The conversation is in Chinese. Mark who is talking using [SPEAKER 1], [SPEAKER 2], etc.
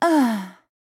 [SPEAKER 1] 啊